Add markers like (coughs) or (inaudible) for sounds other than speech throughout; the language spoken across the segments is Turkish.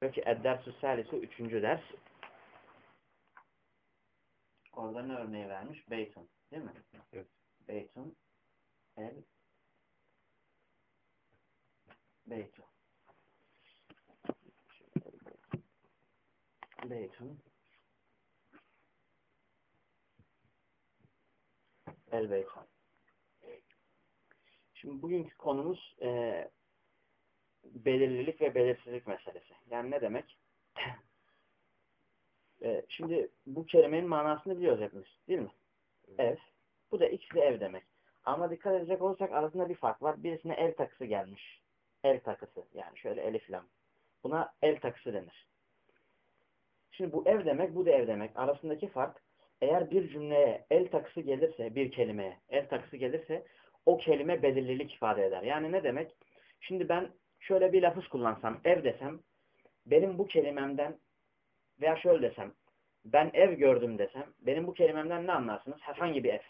Peki Eddersü Salisi üçüncü ders. Orada ne örneği vermiş? Beytun. Değil mi? Evet. Beytun. El. Beytun. Beytun. El Beytun. Şimdi bugünkü konumuz e, belirlilik ve belirsizlik meselesi. Yani ne demek? (clears throat) e, şimdi bu kelimenin manasını biliyoruz hepimiz. Değil mi? Ev. Bu da ikisi de ev demek. Ama dikkat edecek olursak arasında bir fark var. Birisine el takısı gelmiş. El takısı. Yani şöyle elif lam. Buna el takısı denir. Şimdi bu ev demek, bu da ev demek. Arasındaki fark eğer bir cümleye el takısı gelirse, bir kelimeye el takısı gelirse o kelime belirlilik ifade eder. Yani ne demek? Şimdi ben şöyle bir lafız kullansam, ev desem, benim bu kelimemden veya şöyle desem, ben ev gördüm desem, benim bu kelimemden ne anlarsınız? Herhangi bir ev.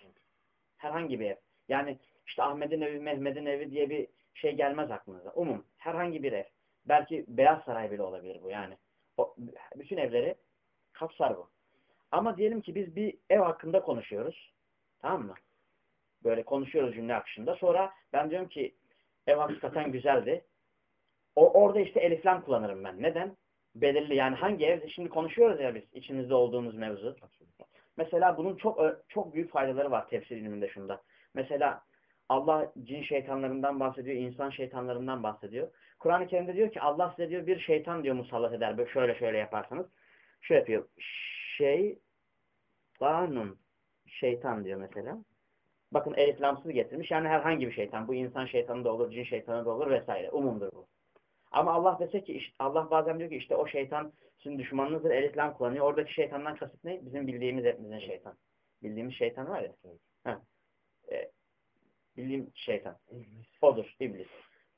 Herhangi bir ev. Yani işte Ahmet'in evi, Mehmet'in evi diye bir şey gelmez aklınıza. Umum. Herhangi bir ev. Belki Beyaz Saray bile olabilir bu yani. O, bütün evleri kapsar bu. Ama diyelim ki biz bir ev hakkında konuşuyoruz. Tamam mı? Böyle konuşuyoruz cümle akışında. Sonra ben diyorum ki ev hakikaten güzeldi. O, orada işte eliflam kullanırım ben. Neden? Belirli yani hangi ev? Şimdi konuşuyoruz ya biz içimizde olduğumuz mevzu. Mesela bunun çok çok büyük faydaları var tefsir ilminde şunda. Mesela Allah cin şeytanlarından bahsediyor, insan şeytanlarından bahsediyor. Kur'an-ı Kerim'de diyor ki Allah size diyor bir şeytan diyor musallat eder. Böyle şöyle şöyle yaparsanız. Şöyle yapıyor. Şeytanun. Şeytan diyor mesela. Bakın eliflamsız getirmiş. Yani herhangi bir şeytan. Bu insan şeytanı da olur, cin şeytanı da olur vesaire. Umumdur bu. Ama Allah dese ki Allah bazen diyor ki işte o şeytan sizin düşmanınızdır. Eliflam kullanıyor. Oradaki şeytandan kasıt ne? Bizim bildiğimiz hepimizin şeytan. Bildiğimiz şeytan var ya. Ha. E, bildiğim şeytan. Odur. iblis.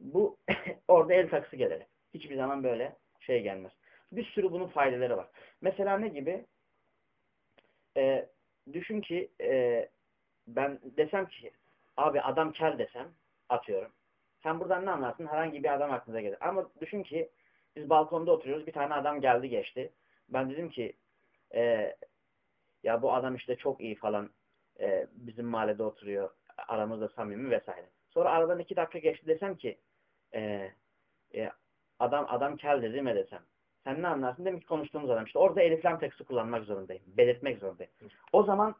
Bu (coughs) orada el takısı gelir. Hiçbir zaman böyle şey gelmez. Bir sürü bunun faydaları var. Mesela ne gibi? E, düşün ki e, ben desem ki abi adam kel desem atıyorum. Sen buradan ne anlarsın? Herhangi bir adam aklınıza gelir. Ama düşün ki biz balkonda oturuyoruz. Bir tane adam geldi geçti. Ben dedim ki e, ya bu adam işte çok iyi falan e, bizim mahallede oturuyor. Aramızda samimi vesaire. Sonra aradan iki dakika geçti desem ki e, e, adam adam kel dedi mi desem. Sen ne anlarsın? Demek ki konuştuğumuz adam. İşte orada eliflam teksti kullanmak zorundayım. Belirtmek zorundayım. O zaman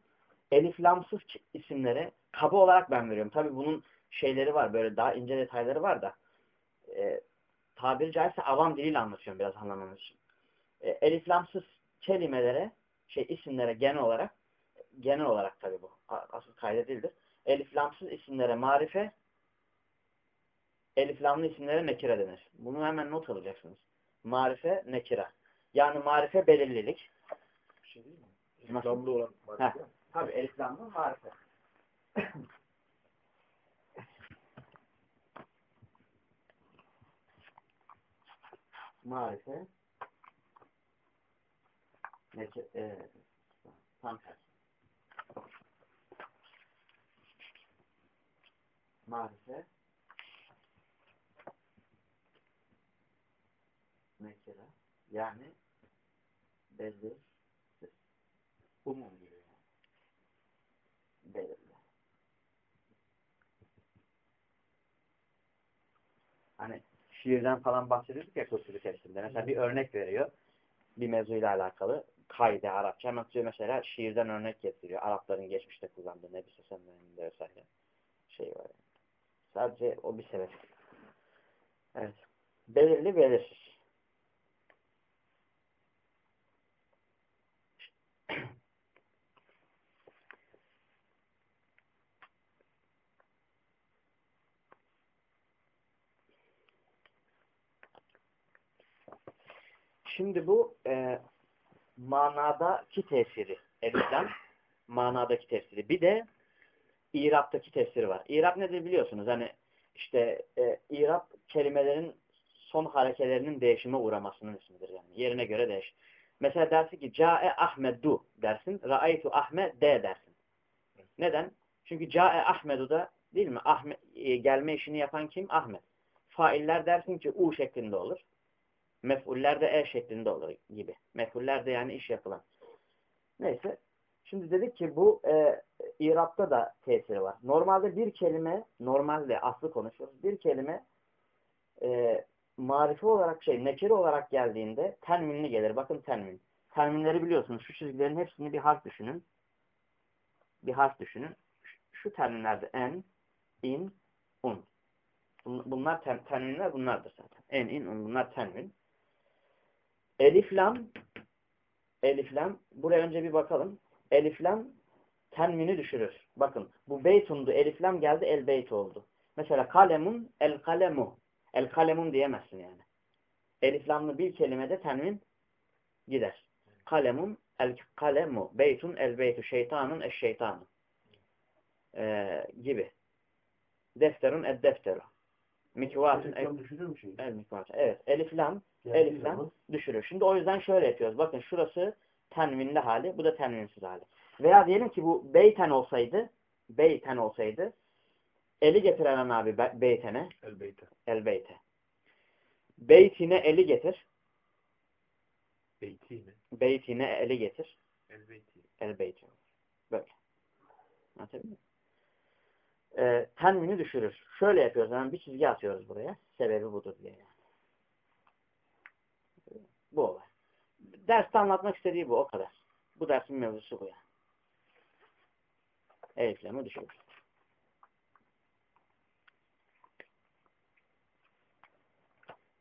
eliflamsız isimlere kaba olarak ben veriyorum. Tabii bunun şeyleri var. Böyle daha ince detayları var da e, tabiri caizse avam diliyle anlatıyorum biraz anlamamız için. E, eliflamsız kelimelere şey isimlere genel olarak genel olarak tabii bu. Asıl kayda değildir. Eliflamsız isimlere marife eliflamlı isimlere nekire denir. Bunu hemen not alacaksınız. Marife, nekira. Yani marife belirlilik. Bir şey değil mi? Eliflamlı olan marife. Tabii eliflamlı marife. (laughs) marife nekire e, tam tersi. Marife nekire yani belirsiz. Umum gibi yani. Hani şiirden falan bahsediyorduk ya kusuru tefsirinde. Mesela bir örnek veriyor. Bir mevzuyla alakalı. Kaide Arapça. Hemen tutuyor mesela şiirden örnek getiriyor. Arapların geçmişte kullandığı Nebi Sessen'in vesaire şey var. Yani. Sadece o bir sebep. Evet. Belirli belirsiz. Şimdi bu e, manadaki tesiri. Elif'ten (coughs) manadaki tesiri. Bir de İrab'daki tesiri var. İrab nedir biliyorsunuz? Hani işte e, İrab kelimelerin son harekelerinin değişime uğramasının ismidir. Yani yerine göre değiş. Mesela dersin ki Ca'e Ahmedu dersin. Ra'aytu Ahmed de dersin. Neden? Çünkü Ca'e Ahmedu da değil mi? Ahmet, e, gelme işini yapan kim? Ahmet. Failler dersin ki U şeklinde olur. Mef'uller de e şeklinde olur gibi. Mef'uller de yani iş yapılan. Neyse. Şimdi dedik ki bu e, İrab'da da tesiri var. Normalde bir kelime, normalde aslı konuşuyoruz. Bir kelime e, marife olarak şey, nekire olarak geldiğinde tenvinli gelir. Bakın tenvin. Tenvinleri biliyorsunuz. Şu çizgilerin hepsini bir harf düşünün. Bir harf düşünün. Şu, tenvinlerde en, in, un. Bunlar ten, tenvinler bunlardır zaten. En, in, un. Bunlar tenvin. Elif, lam Elif, lam. Buraya önce bir bakalım. Elif, lam tenvini düşürür. Bakın bu beytundu. Elif, lam geldi. El beyt oldu. Mesela kalemun, el kalemu. El kalemun diyemezsin yani. Elif, lamlı bir kelimede tenvin gider. Kalemun, el kalemu. Beytun, el beytu. Şeytanun, eş şeytanu. Ee, gibi. Defterun, ed defteru. Mikvatun, şeyi? el mikvatun. Evet. Elif, lam Geldiği Elif zaman- lam düşürür. Şimdi o yüzden şöyle yapıyoruz. Bakın şurası tenvinli hali, bu da tenvinsiz hali. Veya diyelim ki bu beyten olsaydı, beyten olsaydı, eli getiren abi be- beytene, Elbette. el beyte. Beytine eli getir, Beyti mi? beytine eli getir, Elbeyti. el beyti olur. Böyle. Anlatabiliyor muyum? Ee, tenvini düşürür. Şöyle yapıyoruz. Hemen bir çizgi atıyoruz buraya. Sebebi budur diye. yani. Bu olay. Derste anlatmak istediği bu. O kadar. Bu dersin mevzusu bu yani. Eliflemi düşürür.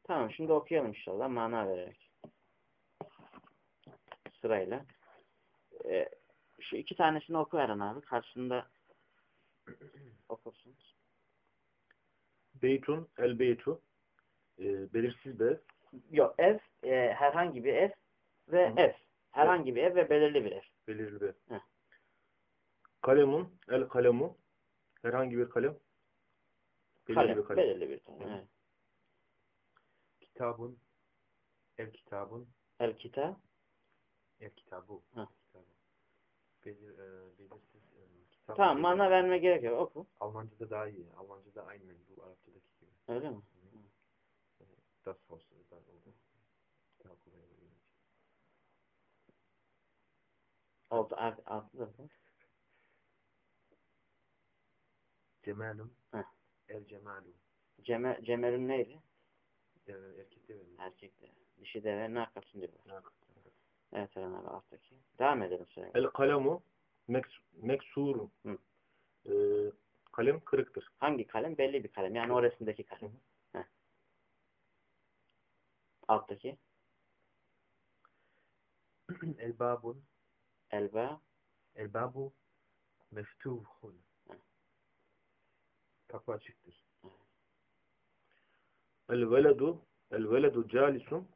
Tamam. Şimdi okuyalım inşallah. Mana vererek. Sırayla. Ee, şu iki tanesini oku Eren abi. Karşısında okursun. Beytun, elbeytu. E, belirsiz ev. Yok ev, e, herhangi bir ev ve Hı. ev. Herhangi bir ev ve belirli bir ev. Belirli bir ev. Heh. Kalemun, el kalemu. Herhangi bir kalem. Belirli Kalem, bir kalem. belirli bir tane. Evet. Kitabun, el kitabun, El kitap. el. Kitabı. Belir, e, belirsiz e, kitap. Tamam belir- mana verme gerek yok. Oku. Almanca'da daha iyi. Almanca'da aynen bu Arapçadaki gibi. Öyle mi? Das Haus. Da, oldu. Daha kolay oluyor. Oldu. Alt- Altı da. Cemalun, Heh. el cemalu. Ceme, Cemel'in neydi? E, erkek de verir. Erkekte. Dişi deve ne arkasını diyor. Ne Evet Eren abi alttaki. Devam edelim sürekli. El kalemu meks, meksurun. Hı. E, kalem kırıktır. Hangi kalem? Belli bir kalem. Yani o resimdeki kalem. Heh. Alttaki. (clears throat) El babun, Elba. el babu meftuhun. Kapı açıktır. El veledu, el veledu calisun.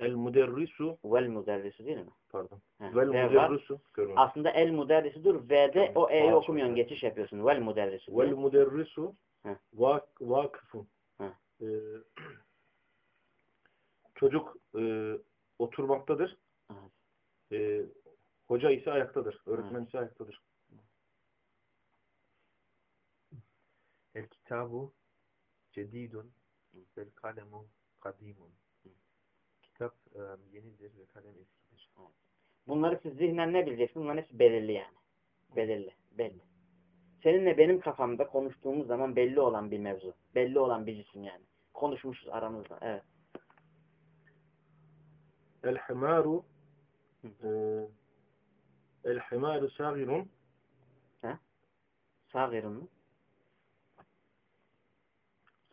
El müderrisu, Vel müderrisi değil mi? pardon. Heh. Vel müderrisu. Aslında el müderrisidir. V'de o E'yi okumuyorsun. Geçiş yapıyorsun. Vel müderrisi. Vel müderrisu vak, vakıfun. Heh. E, çocuk e, oturmaktadır. E, hoca ise ayaktadır. Öğretmen ise ayaktadır. El kitabu cedidun vel kalemu kadimun. Kitap e, yenidir ve kalem eskidir. Bunları siz zihnen ne bileceksiniz? Bunların hepsi belirli yani. Belirli. Belli. Seninle benim kafamda konuştuğumuz zaman belli olan bir mevzu. Belli olan bir cisim yani. Konuşmuşuz aramızda. Evet. El himaru Hı. e, el himaru sagirun Sagirun mu?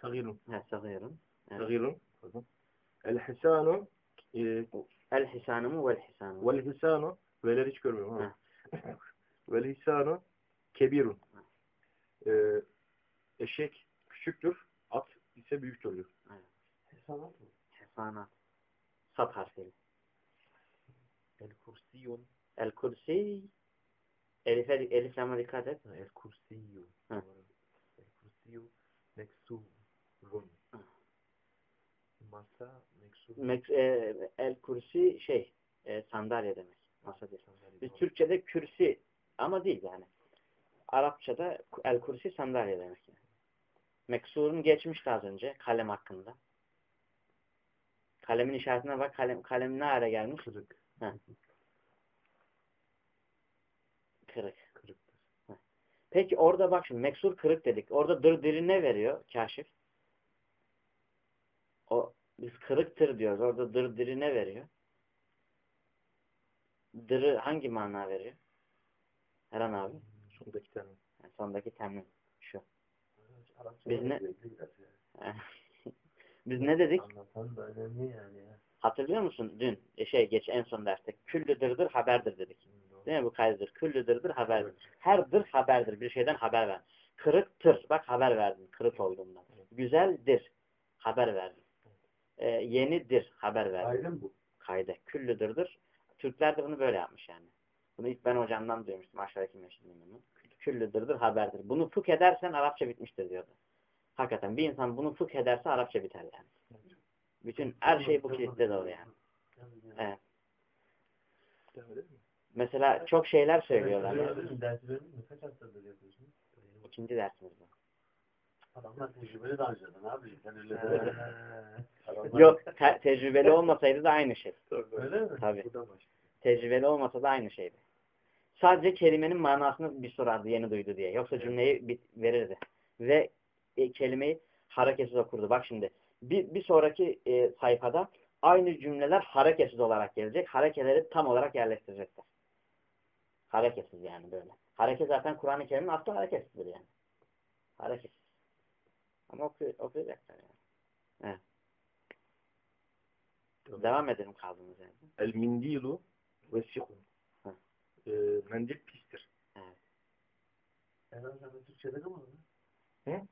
sagirun He, sagirun. Evet. sagirun pardon. El hisanu e, El hisanu mu vel hisanu mu? vel hisanu veleri hiç görmüyorum ama. vel hisanu kebirun. E, eşek küçüktür, at ise büyüktür diyor. Hesanat mı? Hesanat. Sat harfiyle. El kursiyun. El kursi Elif'e, Elif lama dikkat et. El kursiyu. El kursiyu meksurun. Hı. Masa meksur. Mek- e, el kursi şey e, sandalye demek. Masa değil. Sandalye Biz doğru. Türkçe'de kürsi ama değil yani. Arapçada el kursi sandalye demek yani. Meksurun geçmişti az önce kalem hakkında. Kalemin işaretine bak. Kalem, kalem ne hale gelmiş? Kırık. Kırık. Kırıktır. Peki orada bak şimdi meksur kırık dedik. Orada dır diri ne veriyor kaşif? O biz kırıktır diyoruz. Orada dır diri ne veriyor? Dırı hangi mana veriyor? Eren abi. Sondaki tane. Yani sondaki temin. Şu. Arapça Biz ne-. (laughs) Biz ne dedik? Anlatan da önemli yani ya. Hatırlıyor musun? Dün e, şey geç en son derste. Küllüdürdür haberdir dedik. Değil mi bu kaydıdır? Küllüdürdür haberdir. Her dır haberdir. Bir şeyden haber ver. Kırıktır. Bak haber verdin. Kırık olduğundan. Güzeldir. Haber verdin. Ee, yenidir. Haber verdin. Aydın bu. Kaydı. Küllüdürdür. Türkler de bunu böyle yapmış yani. Bunu ilk ben hocamdan duymuştum. Aşağıdaki meşhur imanı. Küllüdürdür haberdir. Bunu fıkh edersen Arapça bitmiştir diyordu. Hakikaten bir insan bunu fıkh ederse Arapça biter yani. Bütün her şey bu kilitte dolu yani. Evet. Mesela çok şeyler söylüyorlar. Yani. İkinci dersimiz bu. Adamlar tecrübeli daha önceden abi. Sen öyle. Adamlar- (laughs) Yok te- tecrübeli olmasaydı da aynı şey. Öyle mi? Tabii. Tecrübeli olmasa da aynı şeydi. Sadece kelimenin manasını bir sorardı yeni duydu diye. Yoksa cümleyi verirdi. Ve e, kelimeyi hareketsiz okurdu. Bak şimdi bir, bir sonraki e, sayfada aynı cümleler hareketsiz olarak gelecek. Harekeleri tam olarak yerleştirecekler. Hareketsiz yani böyle. Hareket zaten Kur'an-ı Kerim'in aslı hareketsizdir yani. Hareketsiz. Ama oku, okuyacaklar yani. Evet. Devam edelim kaldığımız yerde. El mindilu ve sikun. Ee, mendil pistir. Eren sen de Türkçe'de mi var? Hı?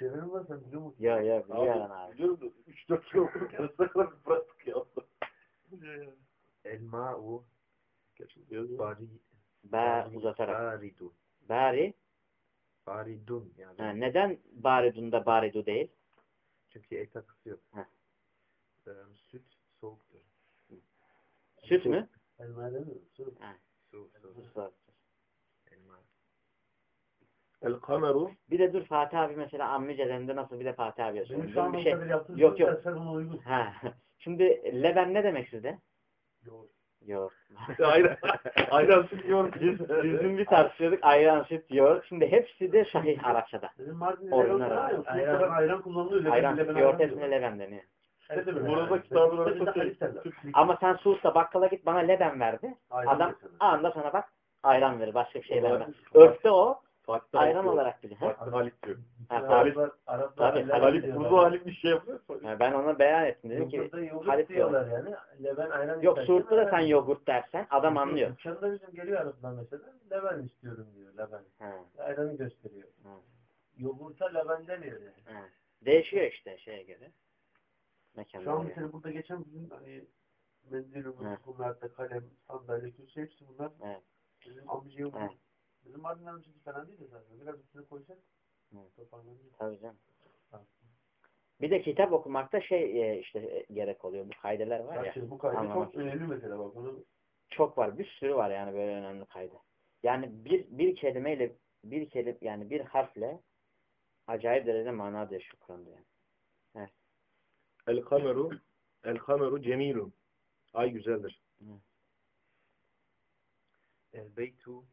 Mi var sen biliyor musun? Ya ya biliyorum abi. Biliyorum da 3-4 yıl okurken bir bıraktık ya. El ma'u Gerçekten bari Ba uzatarak. baridu. Bari. Baridun yani. Ha, neden baridunda baridu değil? Çünkü ek takısı yok. Heh. Ee, süt soğuktur. Süt mü? Elma değil mi? Su. Su, su. Su. Elma. El kameru Bir de dur Fatih abi mesela ammicelerinde nasıl bir de Fatih abi Benim yazıyor. şu an Bir şey. Yok, yok. Sen ona uygun. Ha. (laughs) Şimdi leben ne demek sizde? Yoğurt. Yok. (laughs) ayran, (laughs) ayran sıkıyor. Biz, bizim bir tartışıyorduk ayran süt yoğurt. Şimdi hepsi de sahih Arapçada. Benim Mardin'de yoğurt abi. Ayran, ayran, ayran kullanılıyor. Leben- Ayran leben süt yoğurt ayran hepsine leben deniyor. Ne demek? Burada Halis derler. Ama sen Suud'da bakkala git bana leben verdi. Ayran Adam anında sana bak ayran verir. Başka bir şey vermez. Örfte o Farklı ayran diyor. olarak. Ha? Farklı Halit diyor. Ha, Araplar, Araplar Tabii, Halit, burada Halit bir şey yapıyor. Ha, Ben ona beyan ettim. Dedim ki Halis diyorlar yani. Leben ayran yok Suud'da da sen yoğurt dersen adam anlıyor. Dükkanda bizim geliyor Araplar mesela. Leben istiyorum diyor. Leben. Ha, Ayranı gösteriyor. ha, Yogurta leben demiyor yani. ha. Değişiyor işte şeye göre. Şu an mesela burada geçen bizim hani mendilimiz, Evet. bunlar da kalem, sandalye, kürsü hepsi bunlar. Evet. Bizim amcayım. Evet. Bizim Mardin amcası falan değil de zaten. Biraz üstüne koysak Evet. toparlanır. Tabii canım. Bir de kitap okumakta şey e, işte e, gerek oluyor. Bu kaydeler var ya. şimdi bu kaydı anlamak çok önemli mesela bak. Bunu Çok var. Bir sürü var yani böyle önemli kaydı. Yani bir bir kelimeyle bir kelime yani bir harfle acayip derecede mana değişiyor Kur'an'da yani. El kameru El kameru cemilun. Ay güzeldir. El beytu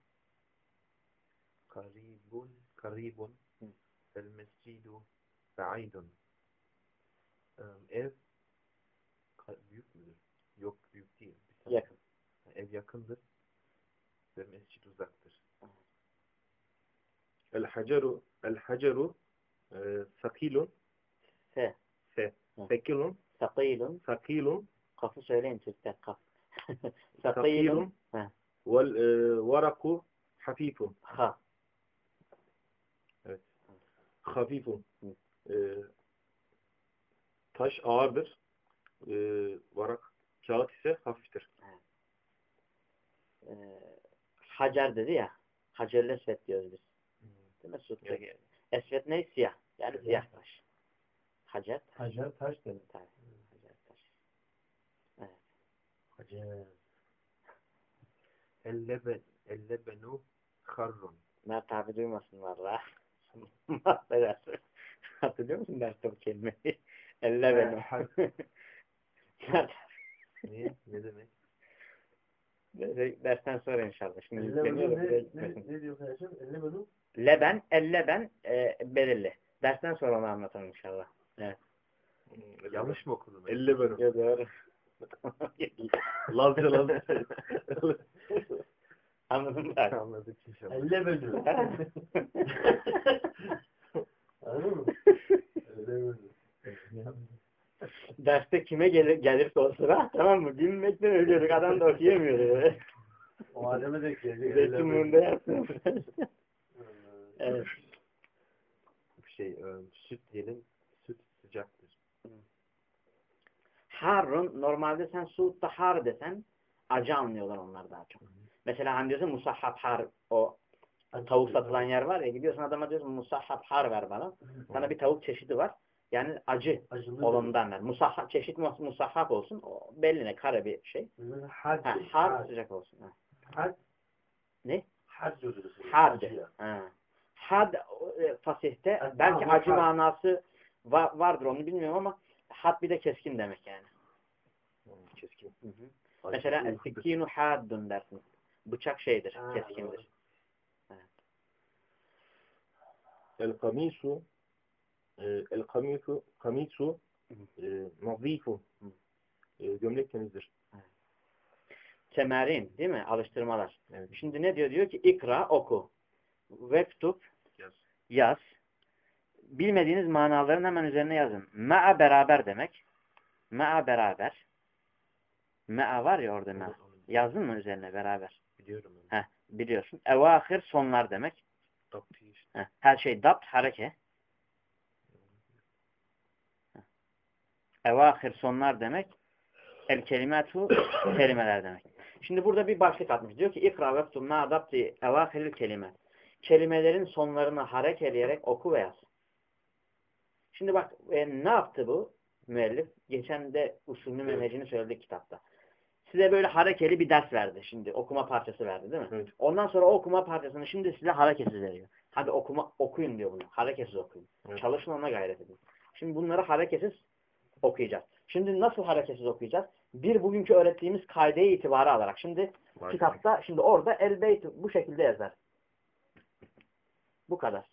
karibun karibun Hı. el mescidu ba'idun. Ee, ev ka- büyük müdür? Yok büyük değil. Bir tane. Yakın. Ev yakındır ve mescid uzaktır. El haceru El haceru e, sakilun Se. Se. Hı. Sekilun Sakilun. Sakilun Kafı söyleyin Türkler. Kaf. Sakilun. Sakilun Ha. Vel e, varaku hafifun Ha. Hafifun. E, taş ağırdır. E, varak kağıt ise hafiftir. Ee, Hacer dedi ya. Hacerle esvet diyoruz biz. Değil mi? Suud'da Evet. Esvet ne? Siyah. Yani Evet. siyah taş. Hacer. hacer taş demek. Taş. Hacer taş. Hacer. El leben el lebenu harrun. Mert abi duymasın valla. (laughs) Affedersin. Hatırlıyor musun derste bu kelimeyi? (laughs) Elle Evet, benim. har- (laughs) Niye? Ne demek? Dersten sonra inşallah. Şimdi Elle da ne, ne, ne diyor kardeşim? Elle bölü. Leben, elleben e, belirli. Dersten sonra onu anlatalım inşallah. Yanlış mı okudum? ben? Elle benim. Yok doğru. Lazca lazca. Anladım ben. Anladık inşallah. Elle bölü. (laughs) Anladın mı? Elle bölü. Derste kime gelir, gelirse o sıra tamam mı? Gülmekten ölüyorduk. Adam da okuyamıyordu. O ademe de gelecek. elle Zeytin bölü. burnunda yaptım. evet. Bir şey, e, süt diyelim. Süt sıcaktır. Harun normalde sen Suud'da har desen acı anlıyorlar onlar daha çok. Mesela hani diyorsun musahhab har o tavuk satılan yer var ya gidiyorsun adama diyorsun musahhab har ver bana. Sana bir tavuk çeşidi var. Yani acı Acılı. olanından ver. Musahhab, çeşit mus- musahhab olsun. O belli ne kara bir şey. Had. Ha, har sıcak olsun. Ha. Had. Ne? Had diyoruz. Had. Ha. Had e, fasihte Ha, belki acı had. manası va- vardır onu bilmiyorum ama had bir de keskin demek yani. Keskin. Hı hı. Mesela el-sikinu haddun dersin. Bıçak şeydir, Ha, keskindir. El kamisu el kamisu kamisu nazifu E, gömlek temizdir. Temerin değil mi? Alıştırmalar. Evet. Şimdi ne diyor? Diyor ki ikra oku. Vektub Yaz. yaz. Bilmediğiniz manaların hemen üzerine yazın. Ma'a beraber demek. Ma'a beraber. Ma'a var ya orada onu Yazdın mı üzerine beraber? Biliyorum onu. Heh, biliyorsun. Evahir sonlar demek. Taktiği işte. Heh, her şey dapt, hareke. Evahir sonlar demek. El kelimatu (coughs) kelimeler demek. Şimdi burada bir başlık atmış. Diyor ki ikra vektub ma adapti evahiril kelime. Kelimelerin sonlarını harekeleyerek oku ve yaz. Şimdi bak e, ne yaptı bu müellif? Geçen de usulünü menhecini söyledik kitapta. Size böyle harekeli bir ders verdi şimdi. Okuma parçası verdi değil mi? Evet. Ondan sonra o okuma parçasını şimdi size hareketsiz veriyor. Hadi okuma, okuyun diyor bunu. Hareketsiz okuyun. Evet. Çalışın ona gayret edin. Şimdi bunları hareketsiz okuyacağız. Şimdi nasıl hareketsiz okuyacağız? Bir bugünkü öğrettiğimiz kaideye itibarı alarak. Şimdi Var. kitapta şimdi orada el beyt bu şekilde yazar. Bu kadar.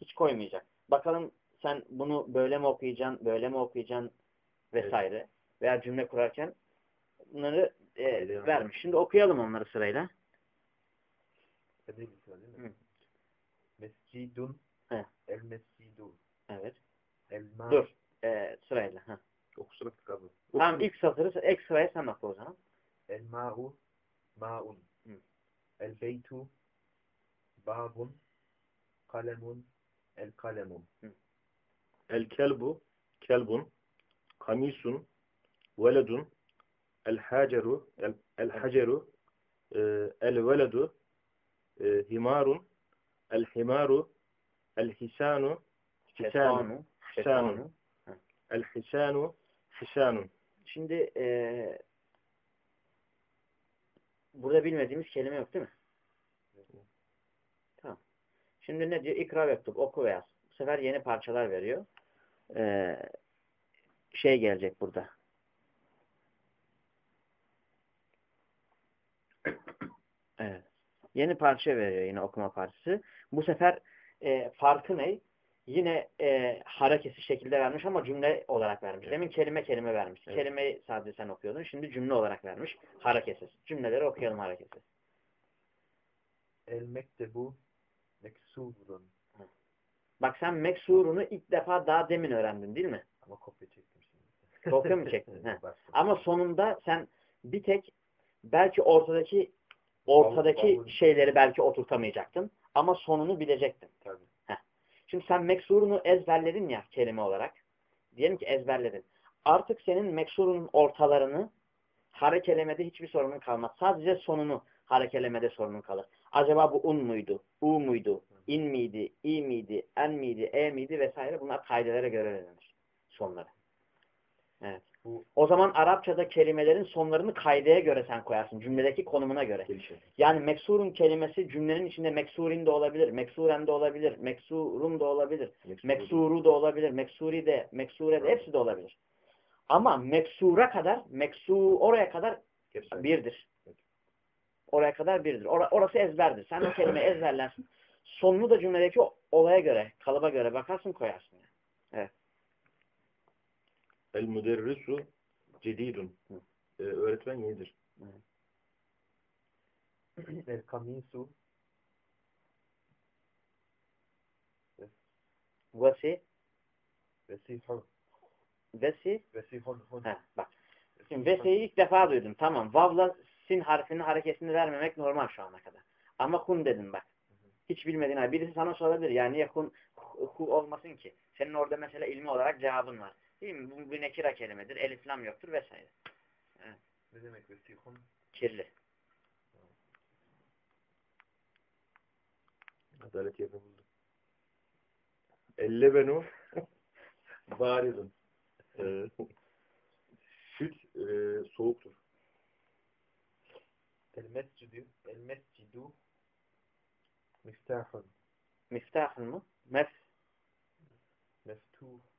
Hiç koymayacak. Bakalım sen bunu böyle mi okuyacaksın, böyle mi okuyacaksın vesaire. Veya cümle kurarken bunları e, vermiş. Şimdi okuyalım onları sırayla. Mescidun. He. El mescidu. Evet. El ma. Dur. E, sırayla. Heh. Okusana kitabı. Tamam ilk satırı ek sıraya sen oku o zaman. El ma'u. Ma'un. El beytu. Babun. Kalemun. El kalemun. El kelbu kelbun kamisun veledun el haceru el, el haceru el veledu himarun el himaru el hisanu hisanu. Şetanu. el hisanu hisanun Şimdi e, burada bilmediğimiz kelime yok değil mi? Tamam. Şimdi ne diyor? İkra vektub. Oku ve yaz. Bu sefer yeni parçalar veriyor. E, şey gelecek burada. Evet. Yeni parça veriyor yine okuma parçası. Bu sefer e, farkı ne? Yine e, harekesi şekilde vermiş ama cümle olarak vermiş. Demin kelime kelime vermiş. Evet. Kelimeyi sadece sen okuyordun. Şimdi cümle olarak vermiş. Hareketsiz. Cümleleri okuyalım hareketsiz. El mektebu. Meksurun. Bak sen meksurunu ilk defa daha demin öğrendin değil mi? Ama kopya çektim şimdi. Kopya mı çektin? (laughs) Evet. Ama sonunda sen bir tek belki ortadaki ortadaki bağlı. şeyleri belki oturtamayacaktın. Ama sonunu bilecektin. Tabii. Şimdi sen meksurunu ezberledin ya kelime olarak. Diyelim ki ezberledin. Artık senin meksurunun ortalarını harekelemede hiçbir sorunun kalmaz. Sadece sonunu harekelemede sorunun kalır. Acaba bu un muydu? U muydu? in miydi? i miydi? En miydi? E miydi? Vesaire. Bunlar kaidelere göre öğrenilir. Sonları. Evet. Bu- O zaman Arapçada kelimelerin sonlarını kaideye göre sen koyarsın. Cümledeki konumuna göre. gelişir. Yani meksurun kelimesi cümlenin içinde meksurin de olabilir, meksuren de olabilir, meksurun da olabilir, meksuru da olabilir, meksuri de, meksure de hepsi de olabilir. Ama meksura kadar, meksu oraya kadar Hepsi. birdir. Oraya kadar birdir. Ora- orası ezberdir. Sen o kelimeyi ezberlersin. Sonunu da cümledeki olaya göre, kalıba göre bakarsın koyarsın. Yani. El müderrisu cedidun. Ee, öğretmen yenidir. El kamisu Vesi, vesihun. vesi, Vesihun hun. he, bak. Şimdi vesi'yi ilk defa duydum. Tamam. Vav'la sin harfinin hareketini vermemek normal şu ana kadar. Ama hun dedim bak. Hiç bilmediğin halde. Birisi sana sorabilir. Yani niye hu hu olmasın ki? Senin orada mesela ilmi olarak cevabın var. Değil mi? Bu bir nekira kelimedir. Elif lam yoktur vesaire. Ne demek vesihun? Kirli. Adalet yerini buldu. Elle benu (laughs) baridun. Ee, (laughs) süt e, soğuktur. El mescidu. El mescidu. Miftahun. Miftahın mı? Mef, Meftuhun.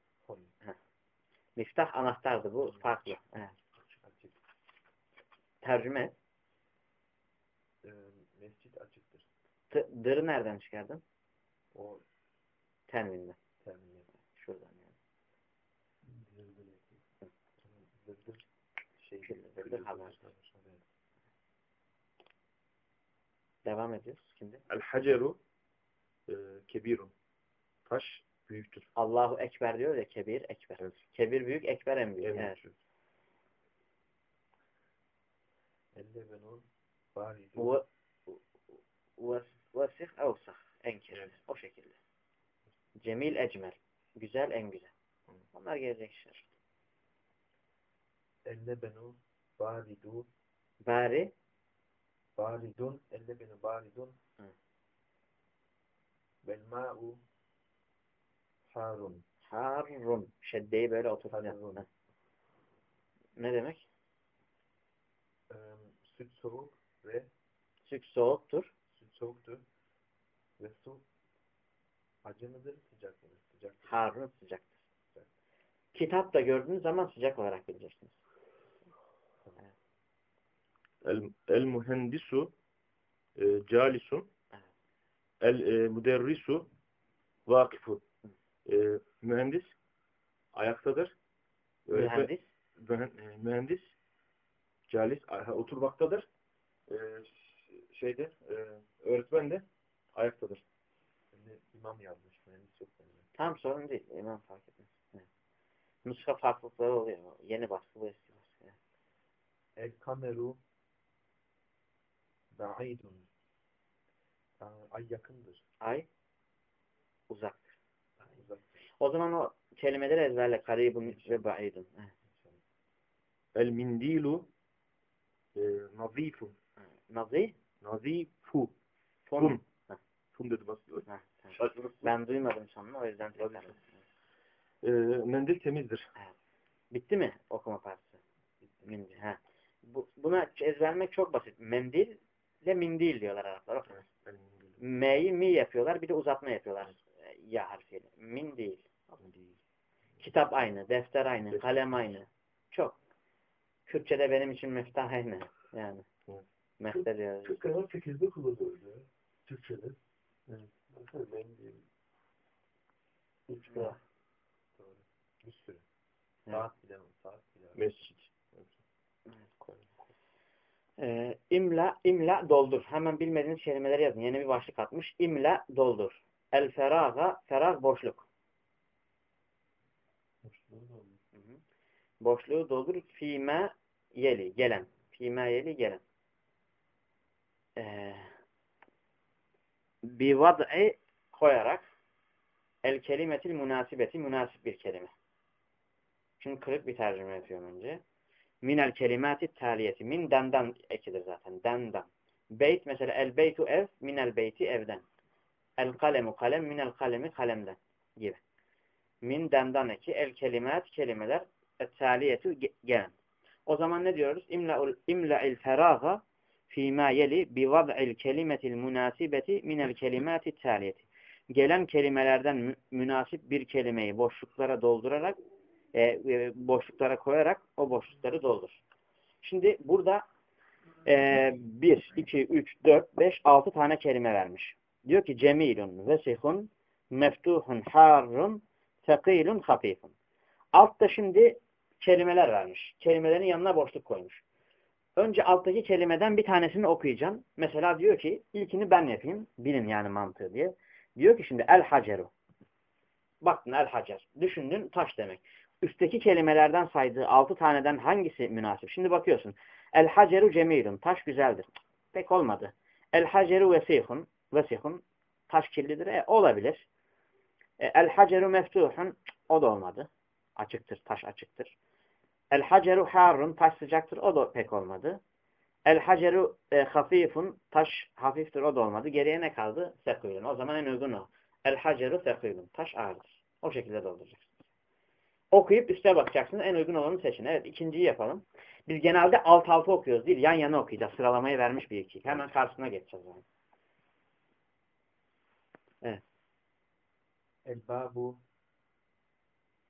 Miftah anahtardı. Bu farklı. Evet. Tercüme et. Ee, mescit açıktır. T- Dırı nereden çıkardın? O Tenvinden. terminle. Şuradan yani. Zırdır. Şey. Zırdır haber. Devam ediyoruz. Şimdi. El haceru e, kebirun. Taş büyüktür. Allahu Ekber diyor ya kebir, ekber. Evet. Kebir büyük, ekber en büyük. En Evet. büyüktür. Elle benun. Baridu. Bu vasih avsah. En. Evet. O şekilde. Cemil ecmel. Güzel en güzel. Hı. Onlar gelecek işler. Elle benun. Baridu. Bari Baridun. Elle benu baridun. Vel ma'u. Harun. harun. Şeddeyi böyle. Heh. Ne demek? Ee, süt soğuk ve Süt soğuktur. süt soğuktur. Ve su acı mıdır, sıcak mıdır? Sıcaktır. Harun sıcaktır. Kitapta gördüğünüz zaman sıcak olarak bileceksiniz. El, el mühendisu e, calisun. Evet. El e, müderrisu vakifun. E, mühendis ayaktadır. Öğretmen- Mühendis mühen- e, mühendis calis oturmaktadır. E, şeyde e, öğretmen de ayaktadır. Şimdi imam yazmış. Mühendis yok bende. tam sorun değil. İmam fark etmez. Evet. Nuska farklılıkları oluyor. Yeni baskı bu eski baskı. El kameru ba'idun. Ay yakındır. Ay uzaktır. Uzaktır. O zaman o kelimeleri ezberle. Karibun ve ba'idun. El mindilu e, nazifun. Nazi? Nazifu. Fun. Fun dedi. Şaşırıp. Ben duymadım sonunu o yüzden tekrar. E, mendil temizdir. Bitti mi okuma partisi? Mendil. Ha. Bu, buna ezberlemek çok basit. Mendil ile mindil diyorlar Araplar. M'yi mi yapıyorlar bir de uzatma yapıyorlar. Ya harfiyle. Mindil. Mindil. Kitap aynı, defter aynı, Defter. kalem aynı. Çok. Kürtçe'de benim için meftah aynı. Yani. Evet. Mehter diyoruz. Türk kanal 8'de kullanıyoruz ya. Türkçe'de. Evet. Ben diyeyim. Üç Evet. Doğru. Bir sürü. Evet. Saat bilemem. Saat bilemem. Mescit. Ee, imla, imla doldur. Hemen bilmediğiniz kelimeleri yazın. Yeni bir başlık atmış. İmla doldur. El feraga, ferag boşluk. Hı hı. Boşluğu doldur. Fime yeli, gelen. Fime yeli, gelen. Ee, bi vad'i koyarak el kelimetil münasibeti münasip bir kelime. Şimdi kırık bir tercüme yapıyorum önce. Minel kelimati taliyeti. Min dendan ekidir zaten. Dendan. Beyt mesela el beytu ev minel beyti evden. El kalemu kalem minel kalemi kalemden gibi. Min dendan eki el kelimat kelimeler et taliyeti ge- gelen. O zaman ne diyoruz? İmla'il feraga fîmâ yeli bi vad'il kelimetil münasibeti minel kelimati taliyeti. Gelen kelimelerden mü- münasip bir kelimeyi boşluklara doldurarak e, e, boşluklara koyarak o boşlukları doldur. Şimdi burada e, 1, 2, 3, 4, 5, 6 tane kelime vermiş. Diyor ki cemilun, vesihun, meftuhun, harrun, sekilun, hafifun. Altta şimdi kelimeler vermiş. Kelimelerin yanına boşluk koymuş. Önce alttaki kelimeden bir tanesini okuyacaksın. Mesela diyor ki ilkini ben yapayım. Bilin yani mantığı diye. Diyor ki şimdi el haceru. Baktın el hacer. Düşündün taş demek. Üstteki kelimelerden saydığı altı taneden hangisi münasip? Şimdi bakıyorsun. El haceru cemilun. Taş güzeldir. Pek olmadı. El haceru vesihun. Vesihun. Taş kirlidir. E, olabilir. E, el haceru meftuhun. O da olmadı. Açıktır. Taş açıktır. El haceru harun. Taş sıcaktır. O da pek olmadı. El haceru e, hafifun. Taş hafiftir. O da olmadı. Geriye ne kaldı? Sekuyun. O zaman en uygun o. El haceru sekuyun. Taş ağırdır. O şekilde dolduracaksın. Okuyup üste bakacaksınız. En uygun olanı seçin. Evet ikinciyi yapalım. Biz genelde alt alta okuyoruz değil. Yan yana okuyacağız. Sıralamayı vermiş bir iki. Hemen karşısına geçeceğiz. Yani. El babu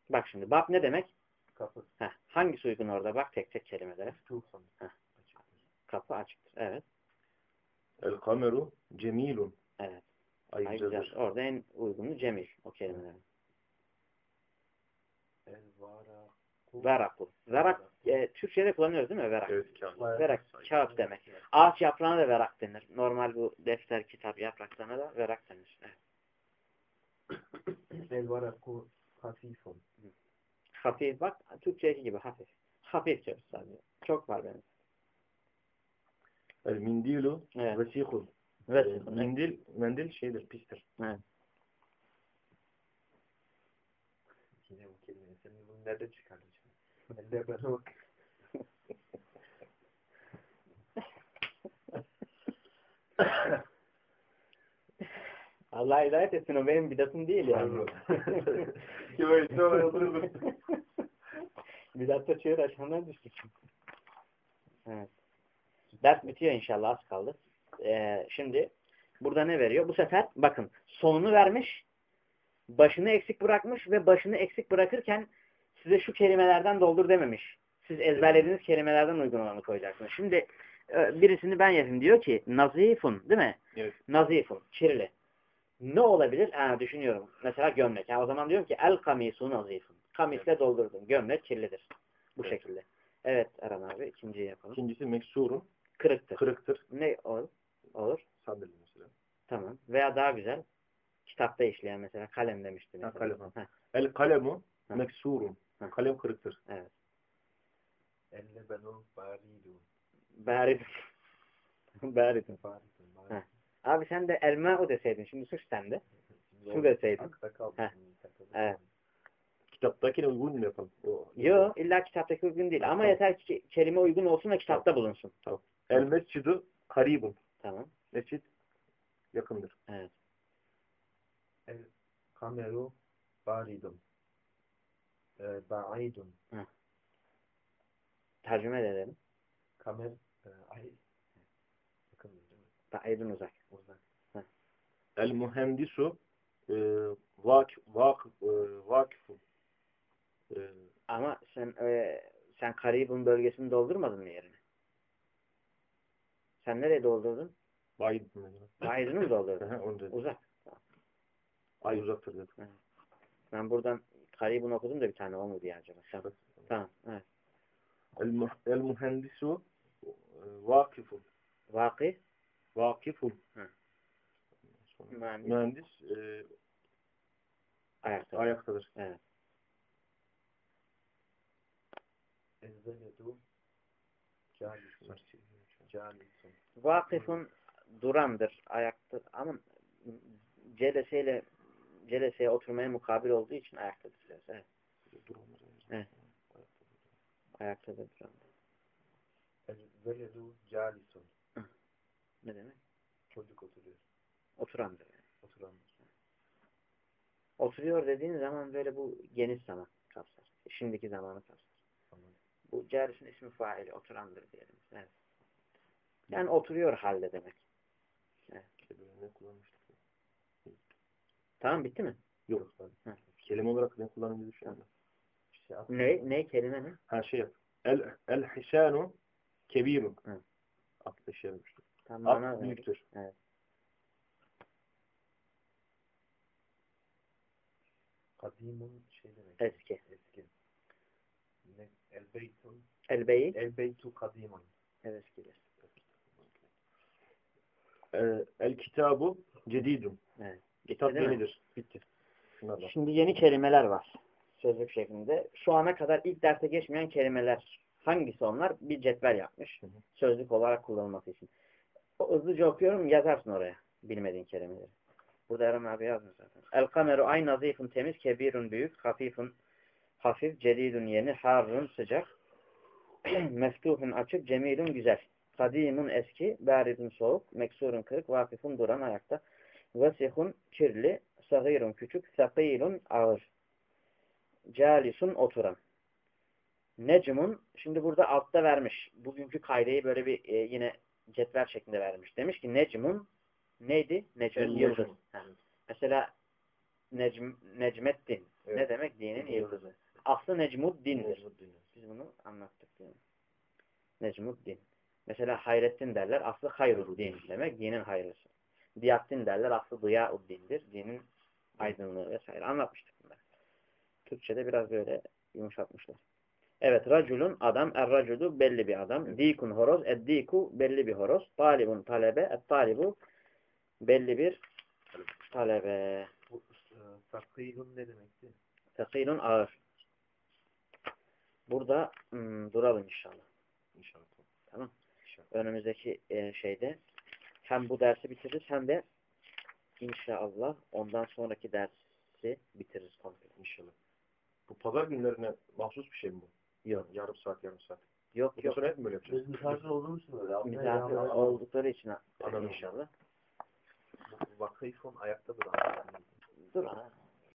Bak şimdi. Bab ne demek? kapı. Heh, hangisi uygun orada? Bak tek tek kelimelere. Heh. Kapı açıktır. Evet. El kameru cemilun. Evet. Ay Ay güzeldir. güzel. Orada en uygunu cemil. O kelimelerin. El varaku. Verakul. Verak e, Türkçe'de kullanıyoruz değil mi? Verak. Evet kağıt. Verak. Kağıt demek. Ağaç yaprağına da verak denir. Normal bu defter, kitap yapraklarına da verak denir. Evet. El varaku hafifun. Hafif bak. Türkçedeki gibi hafif. Hafif diyoruz sadece. Çok var benim. El mindilu Evet. vesihun. Ve Ee, Mendil, mendil şeydir, pistir. Evet. Yine bu kelime. Sen bunu nereden çıkardın şimdi? Elle ben bak. (laughs) (laughs) Allah hidayet etsin o benim bidatım değil yani. İse (laughs) o yazılır. (laughs) Bidatta çığır aşağıdan düştük. Evet. Ders bitiyor inşallah az kaldı. Ee, şimdi burada ne veriyor? Bu sefer bakın sonunu vermiş, başını eksik bırakmış ve başını eksik bırakırken size şu kelimelerden doldur dememiş. Siz ezberlediğiniz kelimelerden uygun olanı koyacaksınız. Şimdi e, birisini ben yapayım diyor ki nazifun değil mi? Evet. Nazifun, kirli. Ne olabilir? Ha, düşünüyorum. Mesela gömlek. Ha, o zaman diyorum ki el kamisu nazifun. Kamisle doldurdum. Gömlek kirlidir. Bu Evet. şekilde. Evet Erhan abi ikinciyi yapalım. İkincisi meksurun, Kırıktır. kırıktır. Ne olur? Olur. Sadeli mesela. Tamam. Veya daha güzel. Kitapta işleyen mesela kalem demişti mesela. Ha, kalem, ha. El kalemu Ha. meksurun. Ha. Kalem kırıktır. evet. Elle benu baridun. Barit. (laughs) Baritun. Baridun. Ha. baridun. Abi sen de elma deseydin. Şimdi suç sende. Su deseydin. Evet. Kitaptakine uygun mu yapalım? O, Yo illa kitaptaki uygun değil. Ama Tamam. yeter ki kelime uygun olsun ve kitapta bulunsun. El mescidu karibun. Tamam. Mescid yakındır. Evet. El kameru baridun. E, ba'idun. Tercüme edelim. Kamer e, ay yakın değil mi? Ba'idun uzak. El muhendisu e, vak, vak, e, vakifun. E, Ama sen e, sen Karibun bölgesini doldurmadın mı yerine? Sen nereye doldurdun? Mesela. Ba'idun'u mu doldurdun? (laughs) Uzak. Ay uzaktır dedim. Ben buradan Karibun okudum da bir tane o mu diye acaba? Tamam. Tamam. Evet. El, mu- el muhendisu e, vakifun. Vakı. Vakifun. Hı. Mühendis. Mühendis e, Ayakta. ayaktadır. Evet. Ezzeledu calisun. Calisun. Vakıfın durandır. Ayakta. Ama celeseyle celeseye oturmaya mukabil olduğu için ayaktadır. biraz. Evet. Evet. Ayaktadır duran. Ezzeledu calisun. Ne demek? Çocuk oturuyor. Oturandır. Yani. Oturanlar. Oturuyor dediğin zaman böyle bu geniş zaman kapsar. Şimdiki zamanı kapsar. Tamam. Bu carisin ismi faili. Oturandır diyelim. Evet. Yani oturuyor halde demek. Kullanmıştık. Tamam bitti mi? Yok. Hı. Kelime olarak ne? Şey, at- Ne, ne kelime ne? Ha şey yap. El, el hisanu kebirun. Hı. At eşeğiymiştir. Tam At büyüktür. Kadimun şey demek. Eski. Eski. Ne? El beytun. Elbeyi El beytu kadimun. eskidir. Ee, el kitabu cedidun. Evet. Kitap Bitti değil mi? yenidir. Bitti. Şunlardan. Şimdi yeni kelimeler var. Sözlük şeklinde. Şu ana kadar ilk derse geçmeyen kelimeler hangisi onlar? Bir cetvel yapmış. Hı hı. Sözlük olarak kullanılması için. O hızlıca okuyorum yazarsın oraya. Bilmediğin kelimeleri. Burada Eren abi yazmış zaten. El kameru ay nazifun temiz, kebirun büyük, hafifun hafif, cedidun yeni, harrun sıcak, (clears throat) meftuhun açık, cemilun güzel. Kadimun eski, baridun soğuk, meksurun kırık, vakifun duran ayakta. Vesihun kirli, sahirun küçük, sakilun ağır. Calisun oturan. Necmun, şimdi burada altta vermiş. Bugünkü kaydeyi böyle bir e, yine cetvel şeklinde vermiş. Demiş ki Necmun neydi? Yıldız. Necm. Ha. Mesela Necm, Necmettin. Ne Evet. demek? Dinin yıldızı. Aslı Necmuddin'dir. Biz bunu anlattık mi? Necmuddin. Mesela Hayrettin derler. Aslı Hayruddin demek. Dinin hayırlısı. Diyattin derler. Aslı Diyauddin'dir. Dinin aydınlığı vesaire. Anlatmıştık bunları. Türkçe'de biraz böyle yumuşatmışlar. Evet. Raculun adam. Er racudu belli bir adam. Dikun horoz. Ed diku belli bir horoz. Talibun talebe. Et talibu belli bir talebe. Bu e, sakilun ne demekti? Tekilun ağır. Burada hmm, duralım inşallah. İnşallah. Tamam. İnşallah. Önümüzdeki e, şeyde hem bu dersi bitiririz hem de inşallah ondan sonraki dersi bitiririz komple. İnşallah. Bu pazar günlerine mahsus bir şey mi bu? Yok. Yarım saat, yarım saat. Yok Bundan yok. sonra hep mi böyle yapacağız? Biz misafir olduğumuz için öyle. Aslında Misafir oldukları için Anladım. inşallah. Bu vakıfun ayakta duran. Dur ha.